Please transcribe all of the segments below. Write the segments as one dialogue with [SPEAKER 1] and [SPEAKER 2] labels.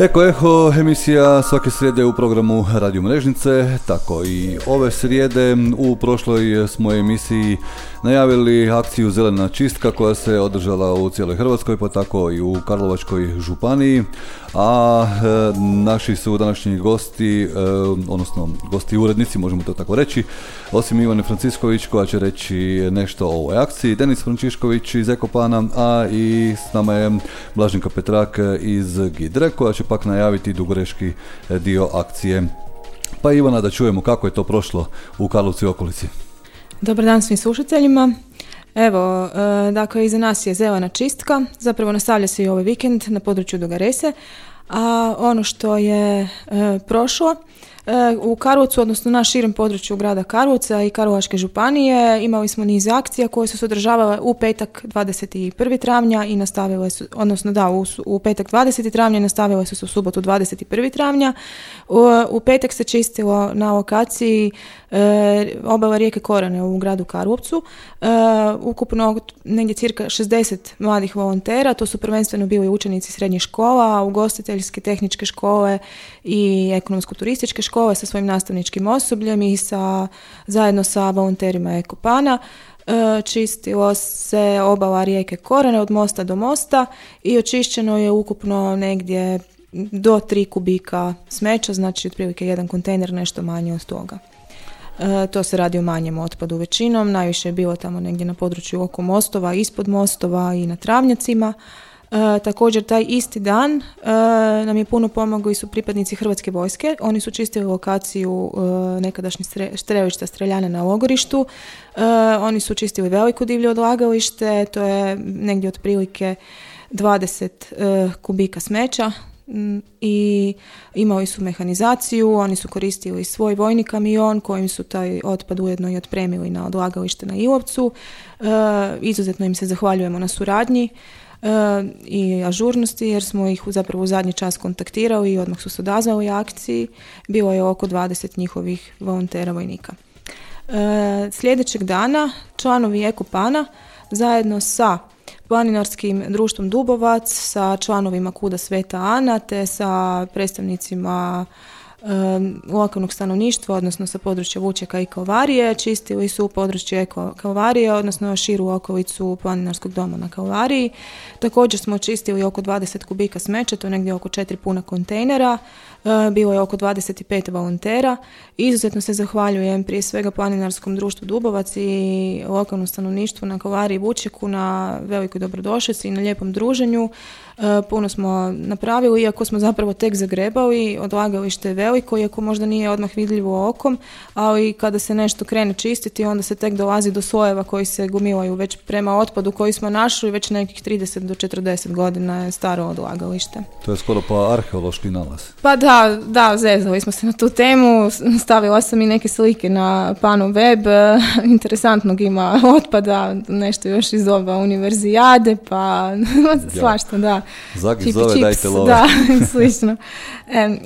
[SPEAKER 1] Eko Eho, emisija svake srijede u programu Radio Mrežnice, tako i ove srijede u prošloj smo emisiji najavili akciju Zelena čistka koja se održala u cijeloj Hrvatskoj pa tako i u Karlovačkoj županiji. A e, naši su današnji gosti, e, odnosno gosti urednici, možemo to tako reći, osim Ivane Francisković koja će reći nešto o ovoj akciji, Denis Frančišković iz Ekopana, a i s nama je Blaženka Petrak iz Gidre koja će pak najaviti dugoreški dio akcije. Pa Ivana da čujemo kako je to prošlo u Karlovcu i okolici.
[SPEAKER 2] Dobar dan svim slušateljima. Evo, e, dakle, iza nas je zelena čistka, zapravo nastavlja se i ovaj vikend na području Dugarese, a ono što je e, prošlo E, u Karlovcu, odnosno na širem području grada Karlovca i Karlovačke županije imali smo niz akcija koje su se održavale u petak 21. travnja i nastavile su, odnosno da, u, petak 20. travnja i nastavile su se u subotu 21. travnja. U, u petak se čistilo na lokaciji e, obala rijeke Korane u gradu Karlovcu. E, ukupno negdje cirka 60 mladih volontera, to su prvenstveno bili učenici srednjih škola, ugostiteljske tehničke škole i ekonomsko-turističke škole sa svojim nastavničkim osobljem i sa, zajedno sa volonterima Ekopana. E, čistilo se obala rijeke Korene od mosta do mosta i očišćeno je ukupno negdje do 3 kubika smeća, znači otprilike jedan kontejner, nešto manje od toga. E, to se radi o manjem otpadu većinom, najviše je bilo tamo negdje na području oko mostova, ispod mostova i na travnjacima. E, također taj isti dan e, nam je puno pomogli su pripadnici Hrvatske vojske. Oni su čistili lokaciju e, nekadašnje strelišta streljane na logorištu. E, oni su čistili veliko divlje odlagalište, to je negdje otprilike 20 kubika smeća i imali su mehanizaciju, oni su koristili svoj vojni kamion kojim su taj otpad ujedno i otpremili na odlagalište na Ilovcu. Izuzetno im se zahvaljujemo na suradnji i ažurnosti jer smo ih zapravo u zadnji čas kontaktirali i odmah su se odazvali akciji. Bilo je oko 20 njihovih volontera vojnika. E, sljedećeg dana članovi Ekopana zajedno sa planinarskim društvom Dubovac, sa članovima Kuda Sveta Ana te sa predstavnicima lokalnog stanovništva, odnosno sa područja Vučeka i Kalvarije. Čistili su područje Kalvarije, odnosno širu okolicu planinarskog doma na Kalvariji. Također smo čistili oko 20 kubika smeća, to je negdje oko 4 puna kontejnera. Bilo je oko 25 volontera. Izuzetno se zahvaljujem prije svega planinarskom društvu Dubovac i lokalnom stanovništvu na Kalvariji i Vučeku na velikoj dobrodošlici i na lijepom druženju. E, puno smo napravili, iako smo zapravo tek zagrebali, odlagalište je veliko, iako možda nije odmah vidljivo okom, ali kada se nešto krene čistiti, onda se tek dolazi do slojeva koji se gomilaju već prema otpadu koji smo našli, već nekih 30 do 40 godina je staro odlagalište.
[SPEAKER 1] To je skoro pa arheološki nalaz.
[SPEAKER 2] Pa da, da, zezali smo se na tu temu, stavila sam i neke slike na panu web, interesantnog ima otpada, nešto još iz ova univerzijade, pa svašta, da.
[SPEAKER 1] Zagi zove, dajte love.
[SPEAKER 2] Da, slično. E,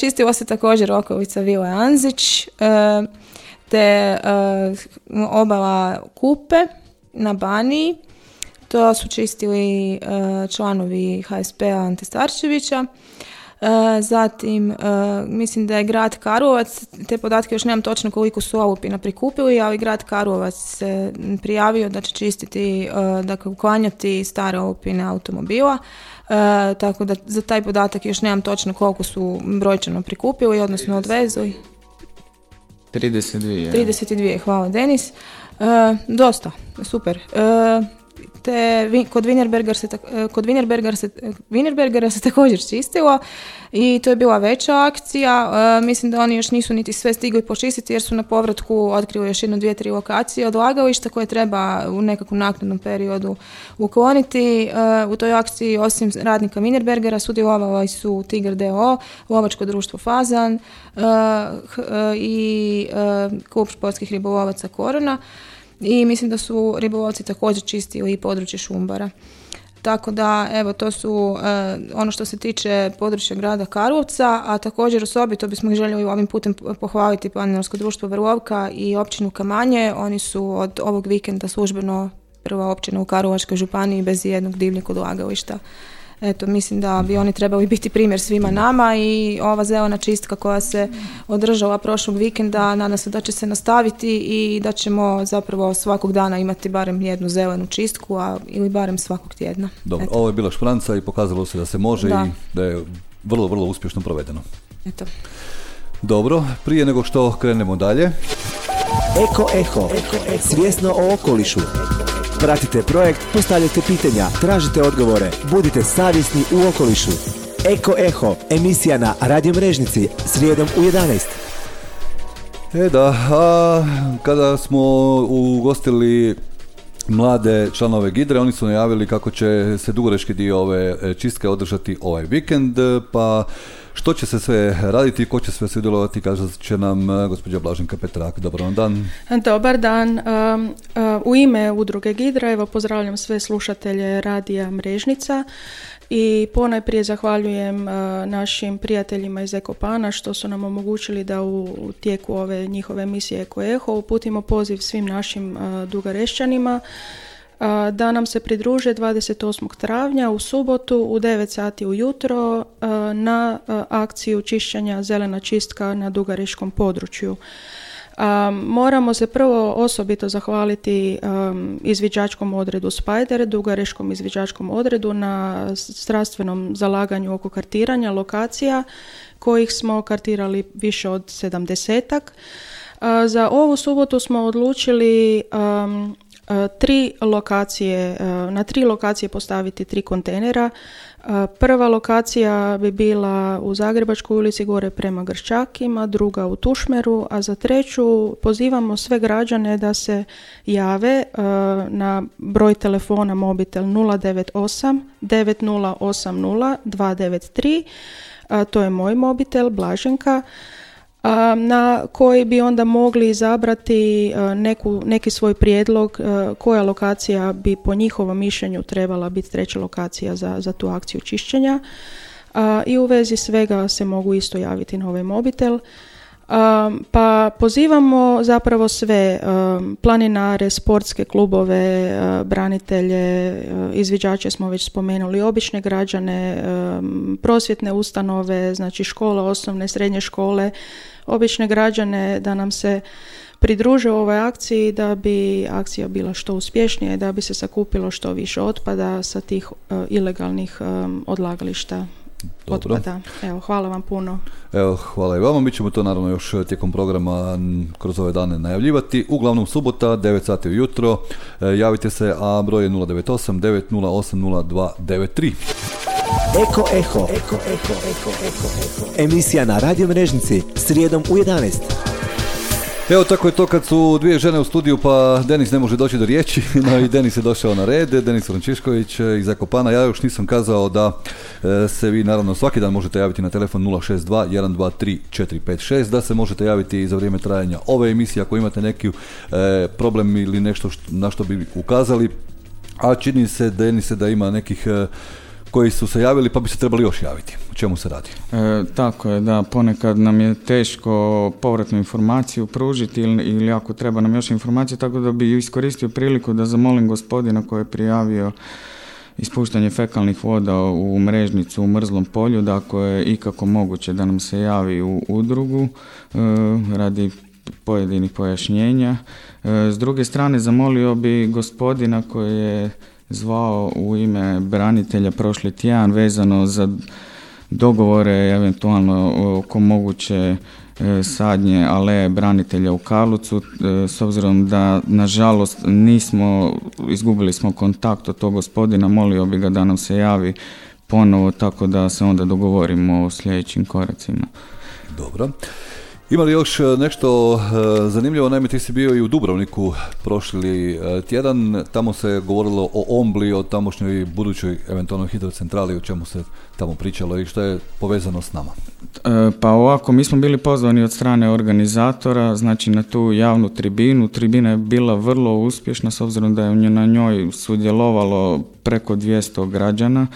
[SPEAKER 2] čistilo se također okolica Vile Anzić, e, te e, obala Kupe na Baniji. To su čistili e, članovi HSP-a Ante Starčevića. Zatim, mislim da je grad Karlovac, te podatke još nemam točno koliko su olupina prikupili, ali grad Karlovac se prijavio da će čistiti, dakle uklanjati stare olupine automobila. E, tako da za taj podatak još nemam točno koliko su brojčano prikupili, odnosno odvezli.
[SPEAKER 3] 32.
[SPEAKER 2] 32, hvala Denis. E, dosta, super. E, te kod Wienerberger se, kod Wienerberger se, Wienerbergera se također čistilo i to je bila veća akcija. Mislim da oni još nisu niti sve stigli počistiti jer su na povratku otkrili još jedno dvije, tri lokacije odlagališta koje treba u nekakvom naknadnom periodu ukloniti. U toj akciji osim radnika Wienerbergera sudjelovali su Tiger DO, Lovačko društvo Fazan i klub športskih ribolovaca Korona i mislim da su ribolovci također čistili i područje Šumbara. Tako da, evo, to su e, ono što se tiče područja grada Karlovca, a također osobito bismo željeli ovim putem pohvaliti Planinarsko društvo Vrlovka i općinu Kamanje. Oni su od ovog vikenda službeno prva općina u Karlovačkoj županiji bez jednog divljeg odlagališta eto, mislim da bi oni trebali biti primjer svima nama i ova zelena čistka koja se održala prošlog vikenda, nadam se da će se nastaviti i da ćemo zapravo svakog dana imati barem jednu zelenu čistku, a ili barem svakog tjedna.
[SPEAKER 1] Dobro, ovo je bila špranca i pokazalo se da se može i da je vrlo, vrlo uspješno provedeno.
[SPEAKER 2] Eto.
[SPEAKER 1] Dobro, prije nego što krenemo dalje.
[SPEAKER 4] Eko Eho, svjesno o okolišu. Pratite projekt, postavljajte pitanja, tražite odgovore, budite savjesni u okolišu. Eko Eho, emisija na Radio Mrežnici, srijedom u 11.
[SPEAKER 1] E da, a kada smo ugostili mlade članove Gidre, oni su najavili kako će se dugoreški dio ove e, čistke održati ovaj vikend, pa što će se sve raditi ko će sve sudjelovati, kaže će nam e, gospođa Blaženka Petrak. Dobar dan.
[SPEAKER 3] Dobar dan. U ime udruge Gidra evo pozdravljam sve slušatelje radija Mrežnica i ponajprije zahvaljujem našim prijateljima iz Ekopana što su nam omogućili da u tijeku ove njihove emisije Eko Eho uputimo poziv svim našim dugarešćanima da nam se pridruže 28. travnja u subotu u 9 sati ujutro na akciju čišćenja zelena čistka na Dugariškom području. Moramo se prvo osobito zahvaliti izviđačkom odredu Spider, Dugareškom izviđačkom odredu na strastvenom zalaganju oko kartiranja lokacija kojih smo kartirali više od sedamdesetak. Za ovu subotu smo odlučili tri lokacije, e, na tri lokacije postaviti tri kontejnera. E, prva lokacija bi bila u Zagrebačkoj ulici gore prema Grščakima, druga u Tušmeru, a za treću pozivamo sve građane da se jave na broj telefona mobitel 098 9080 293. To je moj mobitel, Blaženka na koji bi onda mogli izabrati neku, neki svoj prijedlog koja lokacija bi po njihovom mišljenju trebala biti treća lokacija za, za tu akciju čišćenja. I u vezi svega se mogu isto javiti na ovaj mobitel. Pa pozivamo zapravo sve planinare, sportske klubove, branitelje, izviđače smo već spomenuli, obične građane, prosvjetne ustanove, znači škole, osnovne, srednje škole, obične građane da nam se pridruže ovoj akciji da bi akcija bila što uspješnija i da bi se sakupilo što više otpada sa tih ilegalnih odlagališta dobro. Otpada. Evo, hvala vam puno.
[SPEAKER 1] Evo, hvala i vama. Mi ćemo to naravno još tijekom programa kroz ove dane najavljivati. Uglavnom subota, 9 sati ujutro. E, javite se, a broj je 098 908 0293.
[SPEAKER 4] Eko Eho. Eko, Eko, Eko, Eko, Eko. Emisija na radio mrežnici srijedom u 11.
[SPEAKER 1] Evo tako je to kad su dvije žene u studiju pa Denis ne može doći do riječi, no i Denis je došao na red, Denis Frančišković iz Zakopana. Ja još nisam kazao da e, se vi naravno svaki dan možete javiti na telefon 062 123 456, da se možete javiti i za vrijeme trajanja ove emisije ako imate neki e, problem ili nešto na što bi ukazali, a čini se Denise da ima nekih e, koji su se javili pa bi se trebali još javiti. O čemu se radi?
[SPEAKER 5] E, tako je, da, ponekad nam je teško povratnu informaciju pružiti ili, ili ako treba nam još informacije, tako da bi iskoristio priliku da zamolim gospodina koji je prijavio ispuštanje fekalnih voda u mrežnicu u mrzlom polju, da ako je ikako moguće da nam se javi u udrugu e, radi pojedinih pojašnjenja. E, s druge strane zamolio bi gospodina koji je zvao u ime branitelja prošli tjedan vezano za dogovore eventualno oko moguće sadnje aleje branitelja u Karlucu, s obzirom da nažalost nismo, izgubili smo kontakt od tog gospodina, molio bi ga da nam se javi ponovo tako da se onda dogovorimo o sljedećim koracima.
[SPEAKER 1] Dobro. Ima li još e, nešto e, zanimljivo? Naime, ti si bio i u Dubrovniku prošli e, tjedan. Tamo se govorilo o Ombli, o tamošnjoj budućoj eventualnoj hidrocentrali, o čemu se tamo pričalo i što je povezano s nama.
[SPEAKER 5] Pa ovako, mi smo bili pozvani od strane organizatora, znači na tu javnu tribinu. Tribina je bila vrlo uspješna s obzirom da je na njoj sudjelovalo preko 200 građana.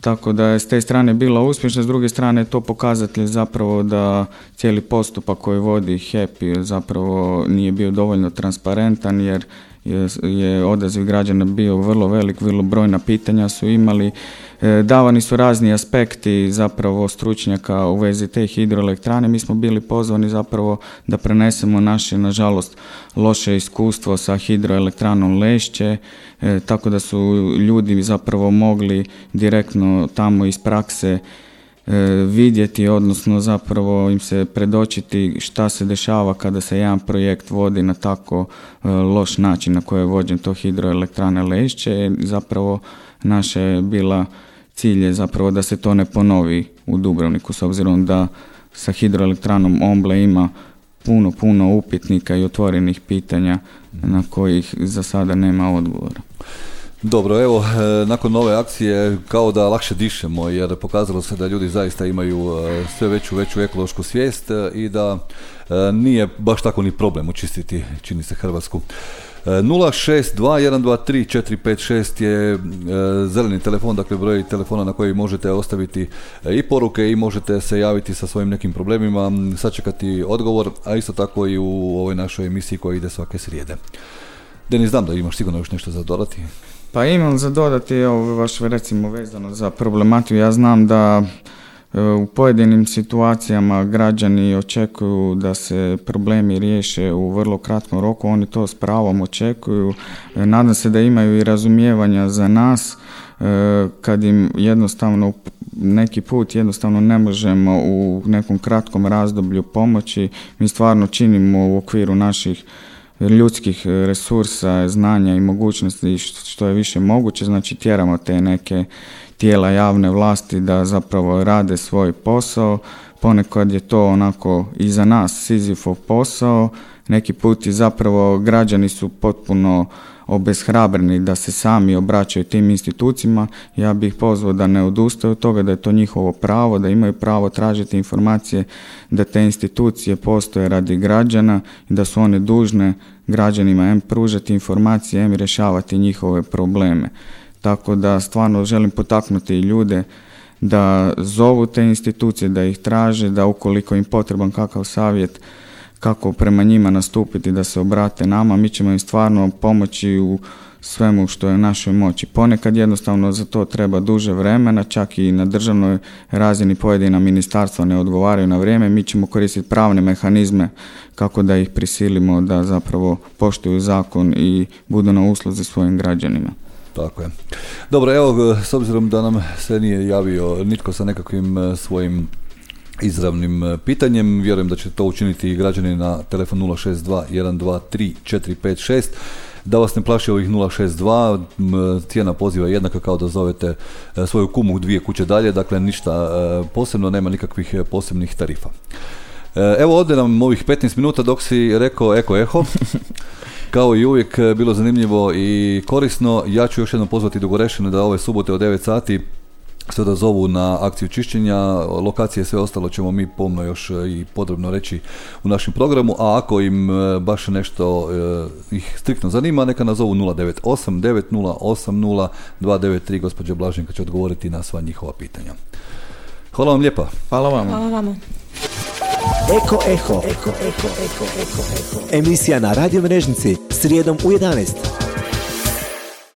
[SPEAKER 5] Tako da je s te strane bila uspješna, s druge strane to pokazatelj zapravo da cijeli postupak koji vodi HEP zapravo nije bio dovoljno transparentan jer je, je odaziv građana bio vrlo velik, vrlo brojna pitanja su imali. E, davani su razni aspekti zapravo stručnjaka u vezi te hidroelektrane. Mi smo bili pozvani zapravo da prenesemo naše, nažalost, loše iskustvo sa hidroelektranom Lešće, e, tako da su ljudi zapravo mogli direktno tamo iz prakse vidjeti, odnosno zapravo im se predočiti šta se dešava kada se jedan projekt vodi na tako e, loš način na koji je vođen to hidroelektrane Lešće. Zapravo naša je bila cilj je zapravo da se to ne ponovi u Dubrovniku s obzirom da sa hidroelektranom Omble ima puno, puno upitnika i otvorenih pitanja na kojih za sada nema odgovora.
[SPEAKER 1] Dobro, evo, e, nakon ove akcije kao da lakše dišemo jer pokazalo se da ljudi zaista imaju e, sve veću veću ekološku svijest e, i da nije baš tako ni problem učistiti, čini se Hrvatsku. 062123456 je zeleni telefon, dakle broj telefona na koji možete ostaviti i poruke i možete se javiti sa svojim nekim problemima, sačekati odgovor, a isto tako i u ovoj našoj emisiji koja ide svake srijede. Denis, znam da imaš sigurno još nešto za dodati.
[SPEAKER 5] Pa imam za dodati, evo, baš recimo vezano za problematiku. Ja znam da e, u pojedinim situacijama građani očekuju da se problemi riješe u vrlo kratkom roku, oni to s pravom očekuju. E, nadam se da imaju i razumijevanja za nas e, kad im jednostavno neki put jednostavno ne možemo u nekom kratkom razdoblju pomoći. Mi stvarno činimo u okviru naših ljudskih e, resursa, znanja i mogućnosti što je više moguće, znači tjeramo te neke tijela javne vlasti da zapravo rade svoj posao, ponekad je to onako i za nas Sizifov posao, neki put i zapravo građani su potpuno obeshrabreni da se sami obraćaju tim institucijama, ja bih pozvao da ne odustaju od toga, da je to njihovo pravo, da imaju pravo tražiti informacije, da te institucije postoje radi građana i da su one dužne građanima em pružati informacije, em rješavati njihove probleme. Tako da stvarno želim potaknuti ljude da zovu te institucije, da ih traže, da ukoliko im potreban kakav savjet, kako prema njima nastupiti, da se obrate nama, mi ćemo im stvarno pomoći u svemu što je u našoj moći. Ponekad jednostavno za to treba duže vremena, čak i na državnoj razini pojedina ministarstva ne odgovaraju na vrijeme, mi ćemo koristiti pravne mehanizme kako da ih prisilimo da zapravo poštuju zakon i budu na usluzi svojim građanima.
[SPEAKER 1] Tako je. Dobro, evo, s obzirom da nam se nije javio nitko sa nekakvim e, svojim izravnim e, pitanjem. Vjerujem da će to učiniti i građani na telefon 062 123 456. Da vas ne plaši ovih 062, cijena poziva je jednaka kao da zovete e, svoju kumu dvije kuće dalje, dakle ništa e, posebno, nema nikakvih posebnih tarifa. Evo ovdje nam ovih 15 minuta dok si rekao eko eho, kao i uvijek bilo zanimljivo i korisno. Ja ću još jednom pozvati Dugorešinu da ove subote od 9 sati sve da zovu na akciju čišćenja, lokacije sve ostalo ćemo mi pomno još e, i podrobno reći u našem programu, a ako im e, baš nešto e, ih striktno zanima, neka nazovu 098 9080 293, gospođa Blaženka će odgovoriti na sva njihova pitanja. Hvala vam lijepa.
[SPEAKER 5] Hvala vam.
[SPEAKER 2] Hvala vama.
[SPEAKER 4] Eko Eho. Eko, eko, eko, eko, eko. Emisija na radio mrežnici srijedom u 11.